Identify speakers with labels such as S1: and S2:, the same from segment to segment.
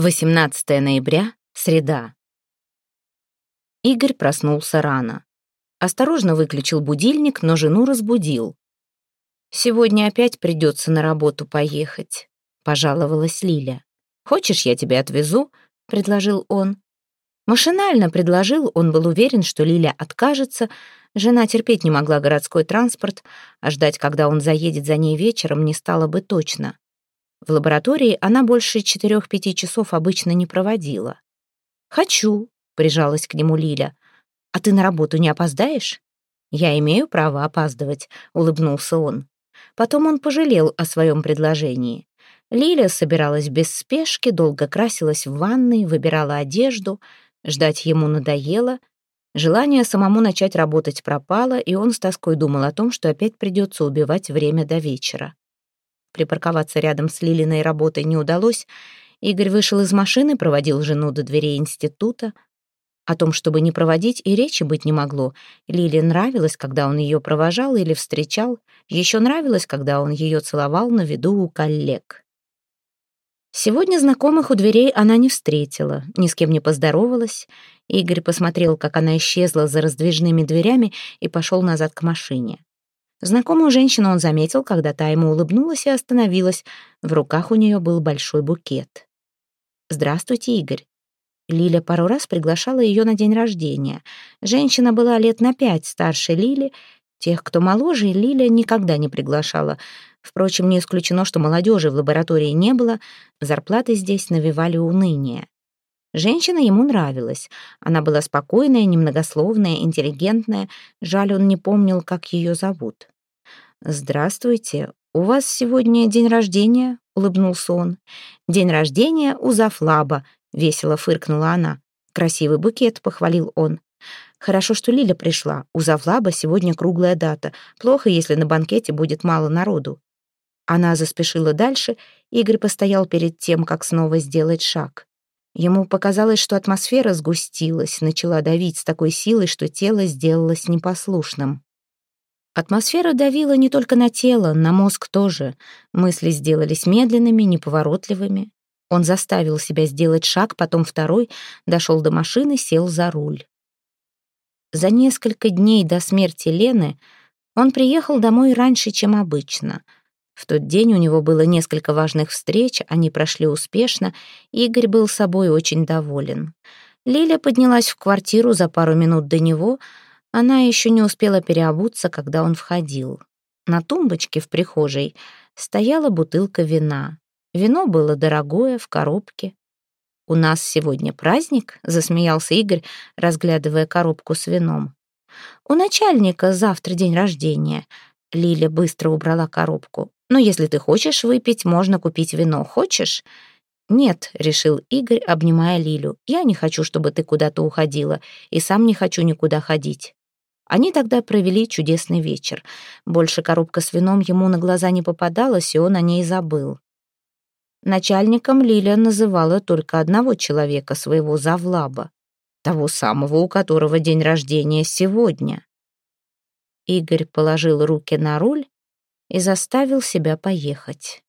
S1: 18 ноября, среда. Игорь проснулся рано. Осторожно выключил будильник, но жену разбудил. «Сегодня опять придется на работу поехать», — пожаловалась Лиля. «Хочешь, я тебя отвезу?» — предложил он. Машинально предложил, он был уверен, что Лиля откажется. Жена терпеть не могла городской транспорт, а ждать, когда он заедет за ней вечером, не стало бы точно. В лаборатории она больше четырех-пяти часов обычно не проводила. «Хочу», — прижалась к нему Лиля. «А ты на работу не опоздаешь?» «Я имею право опаздывать», — улыбнулся он. Потом он пожалел о своем предложении. Лиля собиралась без спешки, долго красилась в ванной, выбирала одежду. Ждать ему надоело. Желание самому начать работать пропало, и он с тоской думал о том, что опять придется убивать время до вечера. Припарковаться рядом с Лилиной работой не удалось. Игорь вышел из машины, проводил жену до дверей института. О том, чтобы не проводить, и речи быть не могло. Лиле нравилось, когда он ее провожал или встречал. Еще нравилось, когда он ее целовал на виду у коллег. Сегодня знакомых у дверей она не встретила, ни с кем не поздоровалась. Игорь посмотрел, как она исчезла за раздвижными дверями и пошел назад к машине. Знакомую женщину он заметил, когда та ему улыбнулась и остановилась. В руках у нее был большой букет. «Здравствуйте, Игорь». Лиля пару раз приглашала ее на день рождения. Женщина была лет на пять старше Лили. Тех, кто моложе, Лиля никогда не приглашала. Впрочем, не исключено, что молодежи в лаборатории не было, зарплаты здесь навевали уныние. Женщина ему нравилась. Она была спокойная, немногословная, интеллигентная. Жаль, он не помнил, как ее зовут. «Здравствуйте. У вас сегодня день рождения?» — улыбнулся он. «День рождения у Зафлаба», — весело фыркнула она. «Красивый букет», — похвалил он. «Хорошо, что Лиля пришла. У Завлаба сегодня круглая дата. Плохо, если на банкете будет мало народу». Она заспешила дальше, Игорь постоял перед тем, как снова сделать шаг. Ему показалось, что атмосфера сгустилась, начала давить с такой силой, что тело сделалось непослушным. Атмосфера давила не только на тело, на мозг тоже. Мысли сделались медленными, неповоротливыми. Он заставил себя сделать шаг, потом второй, дошел до машины, сел за руль. За несколько дней до смерти Лены он приехал домой раньше, чем обычно — в тот день у него было несколько важных встреч, они прошли успешно, Игорь был собой очень доволен. Лиля поднялась в квартиру за пару минут до него, она еще не успела переобуться, когда он входил. На тумбочке в прихожей стояла бутылка вина. Вино было дорогое, в коробке. «У нас сегодня праздник?» — засмеялся Игорь, разглядывая коробку с вином. «У начальника завтра день рождения». Лиля быстро убрала коробку. Но если ты хочешь выпить, можно купить вино. Хочешь?» «Нет», — решил Игорь, обнимая Лилю. «Я не хочу, чтобы ты куда-то уходила, и сам не хочу никуда ходить». Они тогда провели чудесный вечер. Больше коробка с вином ему на глаза не попадалась, и он о ней забыл. Начальником Лиля называла только одного человека, своего завлаба, того самого, у которого день рождения сегодня. Игорь положил руки на руль и заставил себя поехать.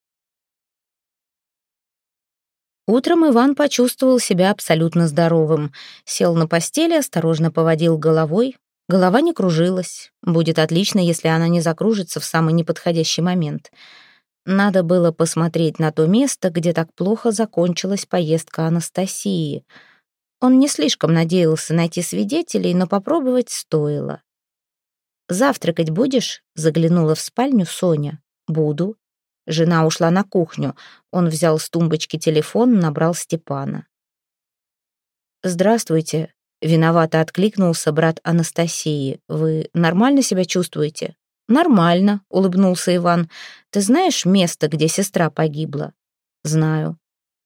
S1: Утром Иван почувствовал себя абсолютно здоровым. Сел на постели, осторожно поводил головой. Голова не кружилась. Будет отлично, если она не закружится в самый неподходящий момент. Надо было посмотреть на то место, где так плохо закончилась поездка Анастасии. Он не слишком надеялся найти свидетелей, но попробовать стоило. «Завтракать будешь?» — заглянула в спальню Соня. «Буду». Жена ушла на кухню. Он взял с тумбочки телефон, набрал Степана. «Здравствуйте», — виновато откликнулся брат Анастасии. «Вы нормально себя чувствуете?» «Нормально», — улыбнулся Иван. «Ты знаешь место, где сестра погибла?» «Знаю».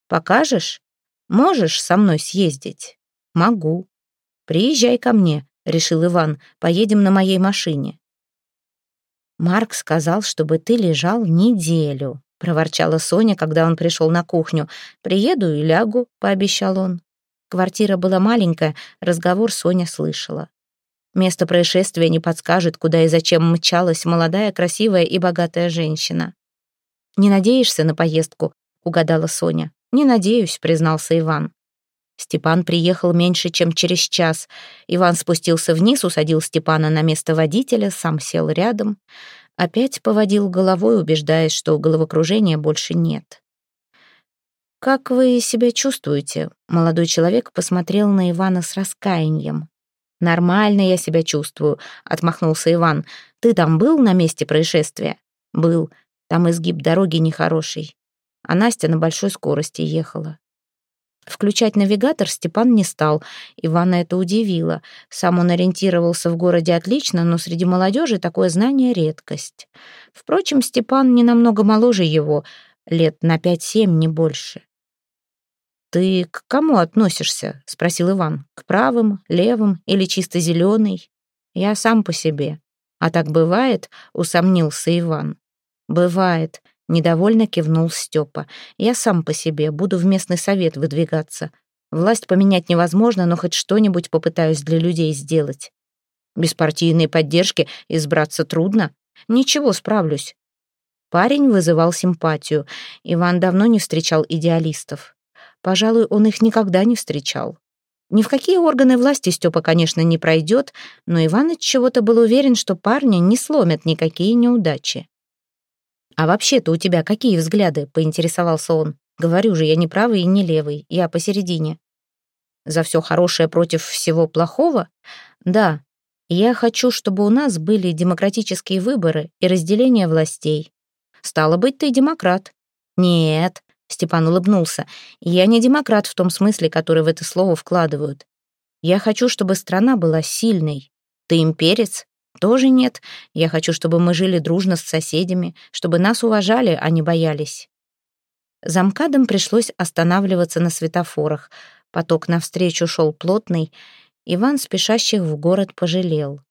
S1: «Покажешь? Можешь со мной съездить?» «Могу». «Приезжай ко мне. — решил Иван. «Поедем на моей машине». «Марк сказал, чтобы ты лежал неделю», — проворчала Соня, когда он пришел на кухню. «Приеду и лягу», — пообещал он. Квартира была маленькая, разговор Соня слышала. Место происшествия не подскажет, куда и зачем мчалась молодая, красивая и богатая женщина. «Не надеешься на поездку?» — угадала Соня. «Не надеюсь», — признался Иван. Степан приехал меньше, чем через час. Иван спустился вниз, усадил Степана на место водителя, сам сел рядом. Опять поводил головой, убеждаясь, что головокружения больше нет. «Как вы себя чувствуете?» Молодой человек посмотрел на Ивана с раскаянием. «Нормально я себя чувствую», — отмахнулся Иван. «Ты там был на месте происшествия?» «Был. Там изгиб дороги нехороший. А Настя на большой скорости ехала. Включать навигатор Степан не стал. Ивана это удивило. Сам он ориентировался в городе отлично, но среди молодежи такое знание — редкость. Впрочем, Степан не намного моложе его, лет на пять-семь, не больше. «Ты к кому относишься?» — спросил Иван. «К правым, левым или чисто зеленый?» «Я сам по себе». «А так бывает?» — усомнился Иван. «Бывает. Недовольно кивнул Степа. «Я сам по себе, буду в местный совет выдвигаться. Власть поменять невозможно, но хоть что-нибудь попытаюсь для людей сделать. Без партийной поддержки избраться трудно. Ничего, справлюсь». Парень вызывал симпатию. Иван давно не встречал идеалистов. Пожалуй, он их никогда не встречал. Ни в какие органы власти Степа, конечно, не пройдет, но Иван от чего-то был уверен, что парня не сломят никакие неудачи. «А вообще-то у тебя какие взгляды?» — поинтересовался он. «Говорю же, я не правый и не левый, я посередине». «За все хорошее против всего плохого?» «Да. Я хочу, чтобы у нас были демократические выборы и разделение властей». «Стало быть, ты демократ». «Нет», — Степан улыбнулся, «я не демократ в том смысле, который в это слово вкладывают. Я хочу, чтобы страна была сильной. Ты имперец, тоже нет. Я хочу, чтобы мы жили дружно с соседями, чтобы нас уважали, а не боялись. Замкадам пришлось останавливаться на светофорах. Поток навстречу шел плотный. Иван спешащих в город пожалел.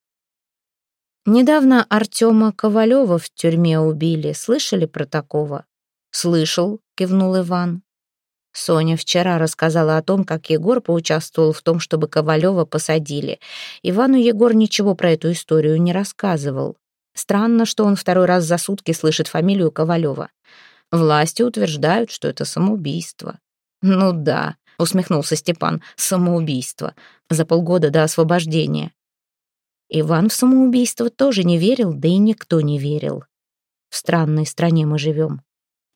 S1: Недавно Артема Ковалева в тюрьме убили. Слышали про такого? «Слышал», — кивнул Иван. Соня вчера рассказала о том, как Егор поучаствовал в том, чтобы Ковалева посадили. Ивану Егор ничего про эту историю не рассказывал. Странно, что он второй раз за сутки слышит фамилию Ковалева. Власти утверждают, что это самоубийство. «Ну да», — усмехнулся Степан, — «самоубийство. За полгода до освобождения». Иван в самоубийство тоже не верил, да и никто не верил. В странной стране мы живем.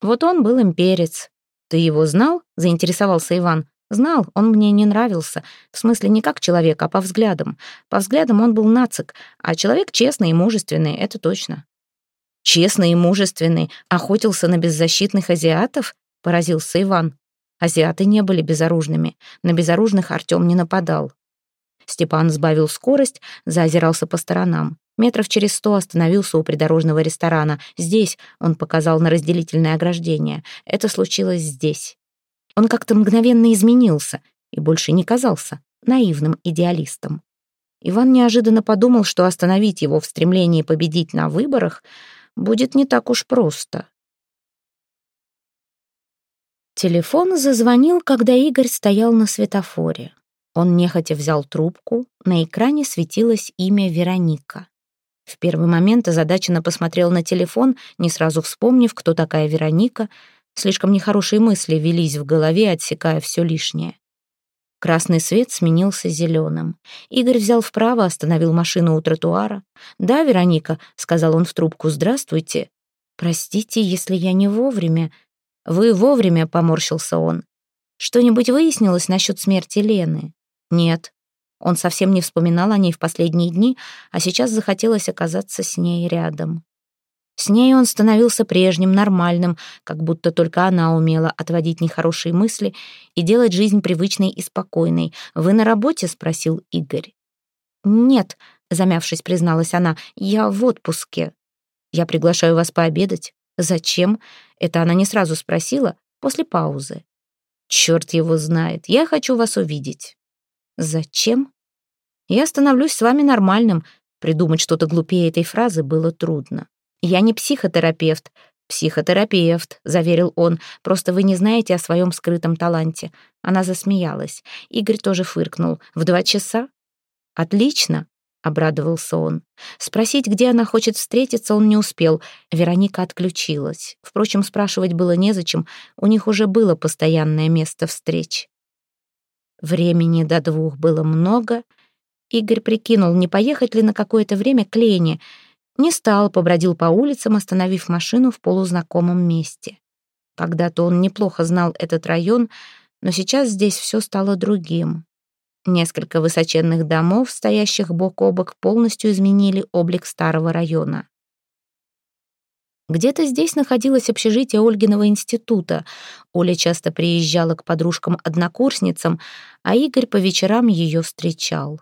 S1: Вот он был имперец, «Ты его знал?» — заинтересовался Иван. «Знал, он мне не нравился. В смысле, не как человек, а по взглядам. По взглядам он был нацик, а человек честный и мужественный, это точно». «Честный и мужественный, охотился на беззащитных азиатов?» — поразился Иван. Азиаты не были безоружными. На безоружных Артем не нападал. Степан сбавил скорость, заозирался по сторонам. Метров через сто остановился у придорожного ресторана. Здесь он показал на разделительное ограждение. Это случилось здесь. Он как-то мгновенно изменился и больше не казался наивным идеалистом. Иван неожиданно подумал, что остановить его в стремлении победить на выборах будет не так уж просто. Телефон зазвонил, когда Игорь стоял на светофоре. Он нехотя взял трубку, на экране светилось имя Вероника. В первый момент озадаченно посмотрел на телефон, не сразу вспомнив, кто такая Вероника. Слишком нехорошие мысли велись в голове, отсекая все лишнее. Красный свет сменился зеленым. Игорь взял вправо, остановил машину у тротуара. «Да, Вероника», — сказал он в трубку, — «здравствуйте». «Простите, если я не вовремя». «Вы вовремя», — поморщился он. «Что-нибудь выяснилось насчет смерти Лены?» «Нет». Он совсем не вспоминал о ней в последние дни, а сейчас захотелось оказаться с ней рядом. С ней он становился прежним, нормальным, как будто только она умела отводить нехорошие мысли и делать жизнь привычной и спокойной. «Вы на работе?» — спросил Игорь. «Нет», — замявшись, призналась она, — «я в отпуске. Я приглашаю вас пообедать». «Зачем?» — это она не сразу спросила, после паузы. «Черт его знает, я хочу вас увидеть». Зачем? Я становлюсь с вами нормальным. Придумать что-то глупее этой фразы было трудно. Я не психотерапевт. Психотерапевт, заверил он. Просто вы не знаете о своем скрытом таланте. Она засмеялась. Игорь тоже фыркнул. В два часа? Отлично. — обрадовался он. Спросить, где она хочет встретиться, он не успел. Вероника отключилась. Впрочем, спрашивать было незачем, у них уже было постоянное место встреч. Времени до двух было много. Игорь прикинул, не поехать ли на какое-то время к Лене. Не стал, побродил по улицам, остановив машину в полузнакомом месте. Когда-то он неплохо знал этот район, но сейчас здесь все стало другим. Несколько высоченных домов, стоящих бок о бок, полностью изменили облик старого района. Где-то здесь находилось общежитие Ольгиного института. Оля часто приезжала к подружкам-однокурсницам, а Игорь по вечерам ее встречал.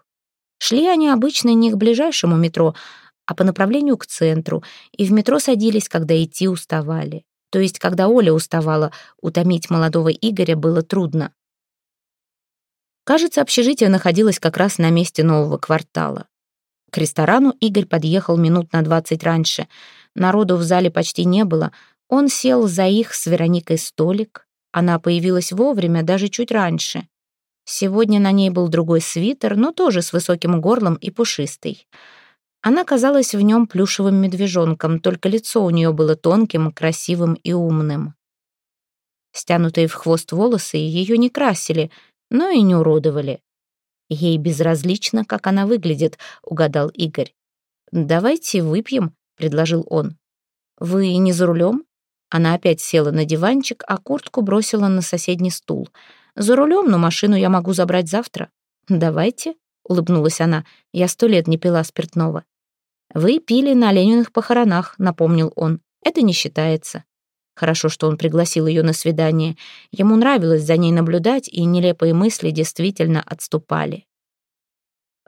S1: Шли они обычно не к ближайшему метро, а по направлению к центру, и в метро садились, когда идти уставали. То есть, когда Оля уставала, утомить молодого Игоря было трудно. Кажется, общежитие находилось как раз на месте нового квартала. К ресторану Игорь подъехал минут на двадцать раньше. Народу в зале почти не было. Он сел за их с Вероникой столик. Она появилась вовремя, даже чуть раньше. Сегодня на ней был другой свитер, но тоже с высоким горлом и пушистый. Она казалась в нем плюшевым медвежонком, только лицо у нее было тонким, красивым и умным. Стянутые в хвост волосы ее не красили, но и не уродовали. Ей безразлично, как она выглядит, угадал Игорь. «Давайте выпьем», — предложил он. «Вы не за рулем?» Она опять села на диванчик, а куртку бросила на соседний стул. «За рулем, но машину я могу забрать завтра». «Давайте», — улыбнулась она. «Я сто лет не пила спиртного». «Вы пили на Лениных похоронах», — напомнил он. «Это не считается». Хорошо, что он пригласил ее на свидание. Ему нравилось за ней наблюдать, и нелепые мысли действительно отступали.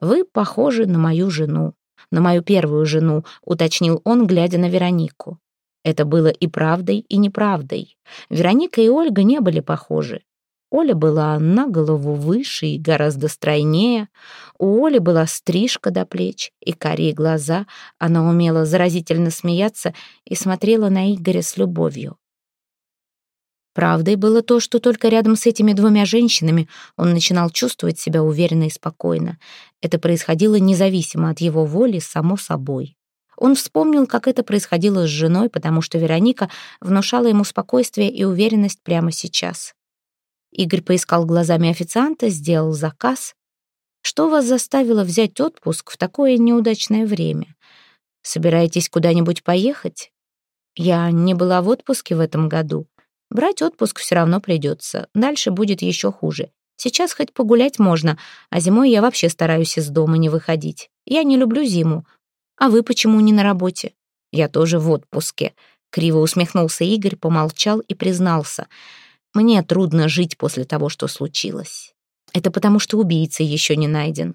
S1: «Вы похожи на мою жену, на мою первую жену», — уточнил он, глядя на Веронику. Это было и правдой, и неправдой. Вероника и Ольга не были похожи. Оля была на голову выше и гораздо стройнее. У Оли была стрижка до плеч и карие глаза. Она умела заразительно смеяться и смотрела на Игоря с любовью. Правдой было то, что только рядом с этими двумя женщинами он начинал чувствовать себя уверенно и спокойно. Это происходило независимо от его воли, само собой. Он вспомнил, как это происходило с женой, потому что Вероника внушала ему спокойствие и уверенность прямо сейчас. Игорь поискал глазами официанта, сделал заказ. «Что вас заставило взять отпуск в такое неудачное время? Собираетесь куда-нибудь поехать?» «Я не была в отпуске в этом году. Брать отпуск все равно придется. Дальше будет еще хуже. Сейчас хоть погулять можно, а зимой я вообще стараюсь из дома не выходить. Я не люблю зиму. А вы почему не на работе? Я тоже в отпуске. Криво усмехнулся Игорь, помолчал и признался — мне трудно жить после того, что случилось. Это потому, что убийца еще не найден.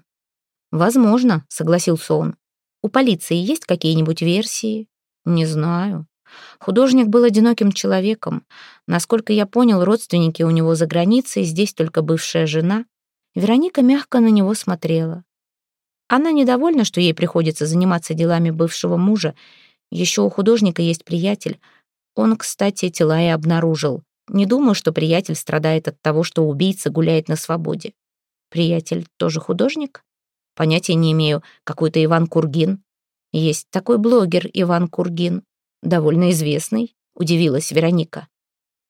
S1: Возможно, согласился он. У полиции есть какие-нибудь версии? Не знаю. Художник был одиноким человеком. Насколько я понял, родственники у него за границей, здесь только бывшая жена. Вероника мягко на него смотрела. Она недовольна, что ей приходится заниматься делами бывшего мужа. Еще у художника есть приятель. Он, кстати, тела и обнаружил. Не думаю, что приятель страдает от того, что убийца гуляет на свободе. Приятель тоже художник? Понятия не имею. Какой-то Иван Кургин. Есть такой блогер Иван Кургин. Довольно известный, удивилась Вероника.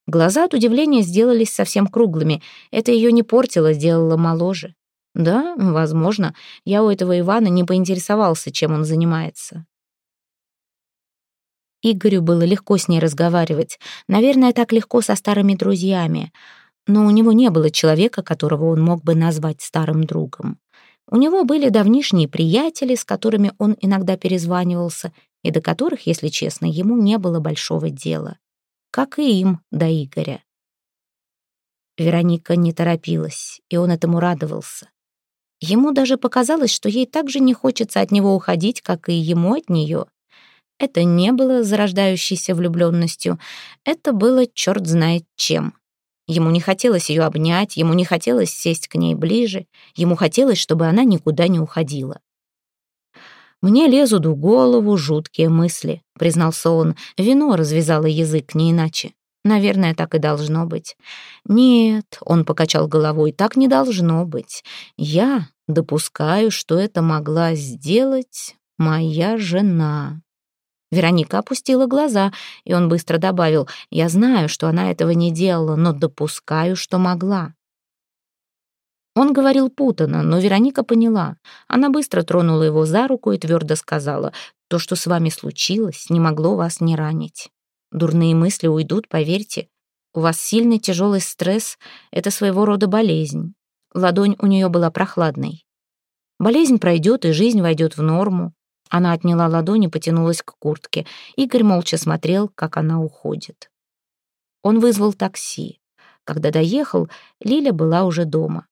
S1: Глаза от удивления сделались совсем круглыми. Это ее не портило, сделало моложе. Да, возможно. Я у этого Ивана не поинтересовался, чем он занимается. Игорю было легко с ней разговаривать. Наверное, так легко со старыми друзьями. Но у него не было человека, которого он мог бы назвать старым другом. У него были давнишние приятели, с которыми он иногда перезванивался, и до которых, если честно, ему не было большого дела. Как и им до Игоря. Вероника не торопилась, и он этому радовался. Ему даже показалось, что ей так же не хочется от него уходить, как и ему от нее. Это не было зарождающейся влюбленностью, это было черт знает чем. Ему не хотелось ее обнять, ему не хотелось сесть к ней ближе, ему хотелось, чтобы она никуда не уходила. «Мне лезут в голову жуткие мысли», — признался он. «Вино развязало язык, не иначе. Наверное, так и должно быть». «Нет», — он покачал головой, — «так не должно быть. Я Допускаю, что это могла сделать моя жена. Вероника опустила глаза, и он быстро добавил, «Я знаю, что она этого не делала, но допускаю, что могла». Он говорил путано, но Вероника поняла. Она быстро тронула его за руку и твердо сказала, «То, что с вами случилось, не могло вас не ранить. Дурные мысли уйдут, поверьте. У вас сильный тяжелый стресс — это своего рода болезнь. Ладонь у нее была прохладной. Болезнь пройдет, и жизнь войдет в норму. Она отняла ладонь и потянулась к куртке. Игорь молча смотрел, как она уходит. Он вызвал такси. Когда доехал, Лиля была уже дома.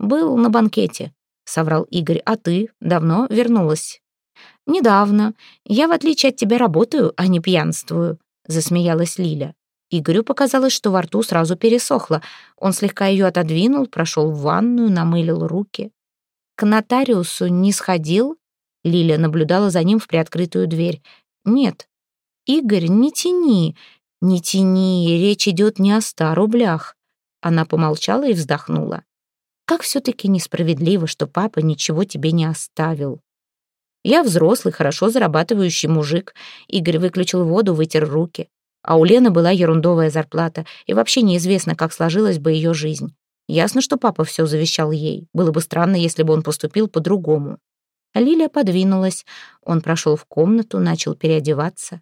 S1: «Был на банкете», — соврал Игорь. «А ты давно вернулась?» «Недавно. Я, в отличие от тебя, работаю, а не пьянствую», — засмеялась Лиля. Игорю показалось, что во рту сразу пересохло. Он слегка ее отодвинул, прошел в ванную, намылил руки. «К нотариусу не сходил?» Лиля наблюдала за ним в приоткрытую дверь. «Нет». «Игорь, не тяни, не тяни, речь идет не о ста рублях». Она помолчала и вздохнула. «Как все-таки несправедливо, что папа ничего тебе не оставил». «Я взрослый, хорошо зарабатывающий мужик». Игорь выключил воду, вытер руки. А у Лены была ерундовая зарплата, и вообще неизвестно, как сложилась бы ее жизнь. Ясно, что папа все завещал ей. Было бы странно, если бы он поступил по-другому. Лилия подвинулась. Он прошел в комнату, начал переодеваться.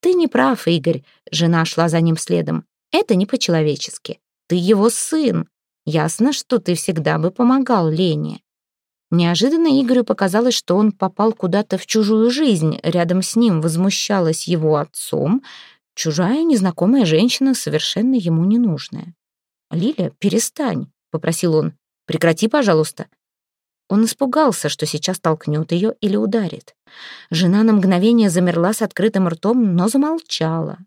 S1: «Ты не прав, Игорь», — жена шла за ним следом. «Это не по-человечески. Ты его сын. Ясно, что ты всегда бы помогал Лене». Неожиданно Игорю показалось, что он попал куда-то в чужую жизнь. Рядом с ним возмущалась его отцом, Чужая незнакомая женщина, совершенно ему ненужная. «Лиля, перестань», — попросил он. «Прекрати, пожалуйста». Он испугался, что сейчас толкнет ее или ударит. Жена на мгновение замерла с открытым ртом, но замолчала.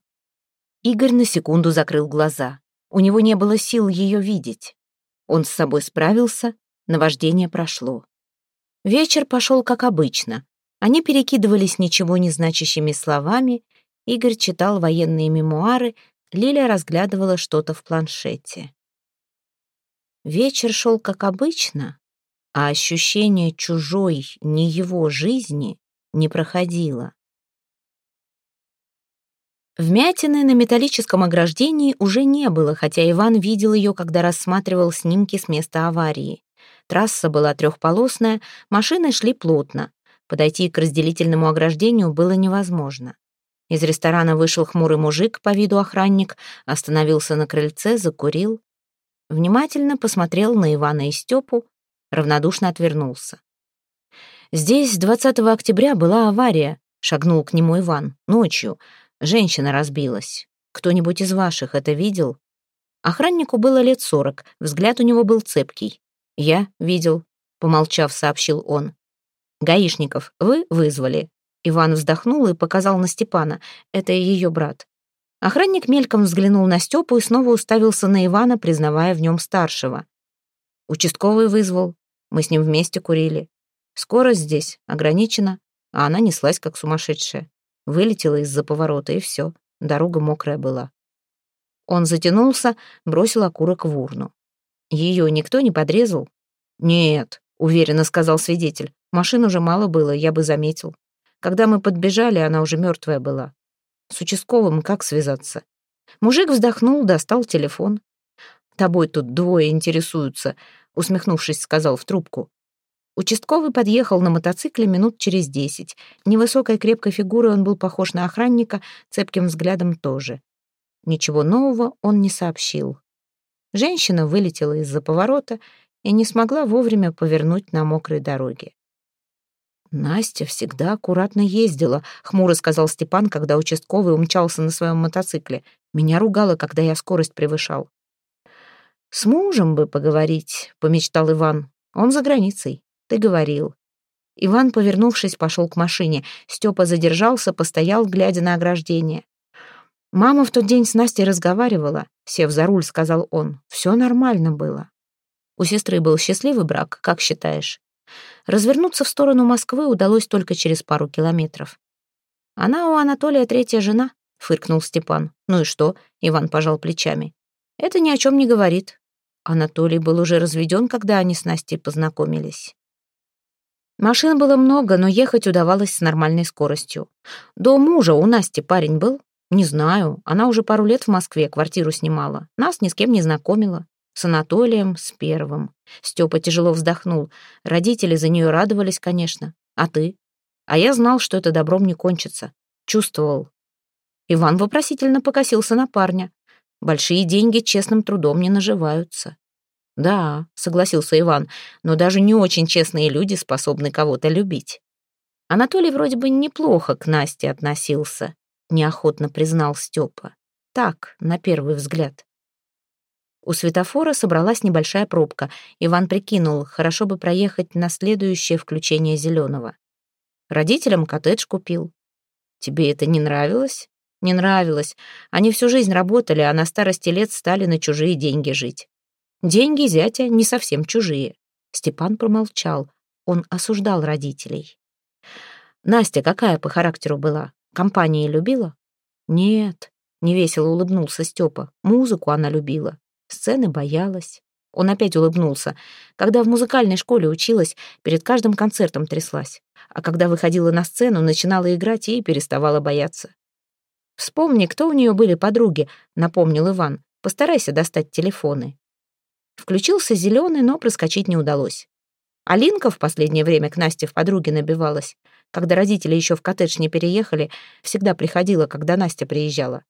S1: Игорь на секунду закрыл глаза. У него не было сил ее видеть. Он с собой справился, наваждение прошло. Вечер пошел как обычно. Они перекидывались ничего не значащими словами, Игорь читал военные мемуары, Лиля разглядывала что-то в планшете. Вечер шел как обычно, а ощущение чужой, не его жизни не проходило. Вмятины на металлическом ограждении уже не было, хотя Иван видел ее, когда рассматривал снимки с места аварии. Трасса была трехполосная, машины шли плотно. Подойти к разделительному ограждению было невозможно. Из ресторана вышел хмурый мужик, по виду охранник, остановился на крыльце, закурил. Внимательно посмотрел на Ивана и Степу, равнодушно отвернулся. «Здесь 20 октября была авария», — шагнул к нему Иван. «Ночью. Женщина разбилась. Кто-нибудь из ваших это видел?» Охраннику было лет сорок, взгляд у него был цепкий. «Я видел», — помолчав, сообщил он. «Гаишников вы вызвали?» Иван вздохнул и показал на Степана. Это ее брат. Охранник мельком взглянул на Степу и снова уставился на Ивана, признавая в нем старшего. Участковый вызвал. Мы с ним вместе курили. Скорость здесь ограничена, а она неслась, как сумасшедшая. Вылетела из-за поворота, и все. Дорога мокрая была. Он затянулся, бросил окурок в урну. Ее никто не подрезал? «Нет», — уверенно сказал свидетель. «Машин уже мало было, я бы заметил». Когда мы подбежали, она уже мертвая была. С участковым как связаться? Мужик вздохнул, достал телефон. «Тобой тут двое интересуются», — усмехнувшись, сказал в трубку. Участковый подъехал на мотоцикле минут через десять. Невысокой крепкой фигурой он был похож на охранника, цепким взглядом тоже. Ничего нового он не сообщил. Женщина вылетела из-за поворота и не смогла вовремя повернуть на мокрой дороге. «Настя всегда аккуратно ездила», — хмуро сказал Степан, когда участковый умчался на своем мотоцикле. «Меня ругала, когда я скорость превышал». «С мужем бы поговорить», — помечтал Иван. «Он за границей. Ты говорил». Иван, повернувшись, пошел к машине. Степа задержался, постоял, глядя на ограждение. «Мама в тот день с Настей разговаривала», — сев за руль, сказал он. «Все нормально было». «У сестры был счастливый брак, как считаешь?» Развернуться в сторону Москвы удалось только через пару километров. «Она у Анатолия третья жена», — фыркнул Степан. «Ну и что?» — Иван пожал плечами. «Это ни о чем не говорит». Анатолий был уже разведен, когда они с Настей познакомились. Машин было много, но ехать удавалось с нормальной скоростью. До мужа у Насти парень был? Не знаю. Она уже пару лет в Москве квартиру снимала. Нас ни с кем не знакомила. С Анатолием, с первым. Степа тяжело вздохнул. Родители за нее радовались, конечно. А ты? А я знал, что это добром не кончится. Чувствовал. Иван вопросительно покосился на парня. Большие деньги честным трудом не наживаются. «Да», — согласился Иван, «но даже не очень честные люди способны кого-то любить». Анатолий вроде бы неплохо к Насте относился, неохотно признал Степа. Так, на первый взгляд. У светофора собралась небольшая пробка. Иван прикинул, хорошо бы проехать на следующее включение зеленого. Родителям коттедж купил. Тебе это не нравилось? Не нравилось. Они всю жизнь работали, а на старости лет стали на чужие деньги жить. Деньги зятя не совсем чужие. Степан промолчал. Он осуждал родителей. Настя какая по характеру была? Компании любила? Нет, невесело улыбнулся Степа. Музыку она любила. Сцены боялась. Он опять улыбнулся. Когда в музыкальной школе училась, перед каждым концертом тряслась. А когда выходила на сцену, начинала играть и переставала бояться. «Вспомни, кто у нее были подруги», — напомнил Иван. «Постарайся достать телефоны». Включился зеленый, но проскочить не удалось. Алинка в последнее время к Насте в подруге набивалась. Когда родители еще в коттедж не переехали, всегда приходила, когда Настя приезжала.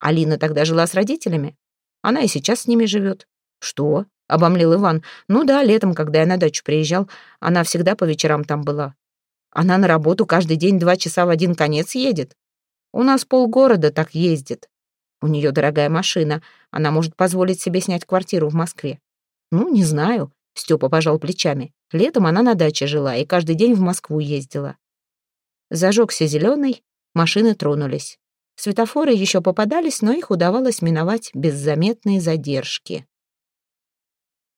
S1: Алина тогда жила с родителями. Она и сейчас с ними живет. Что? Обомлел Иван. Ну да, летом, когда я на дачу приезжал, она всегда по вечерам там была. Она на работу каждый день два часа в один конец едет. У нас полгорода так ездит. У нее дорогая машина, она может позволить себе снять квартиру в Москве. «Ну, не знаю», — Степа пожал плечами. Летом она на даче жила и каждый день в Москву ездила. Зажегся зеленый, машины тронулись. Светофоры еще попадались, но их удавалось миновать без заметной задержки.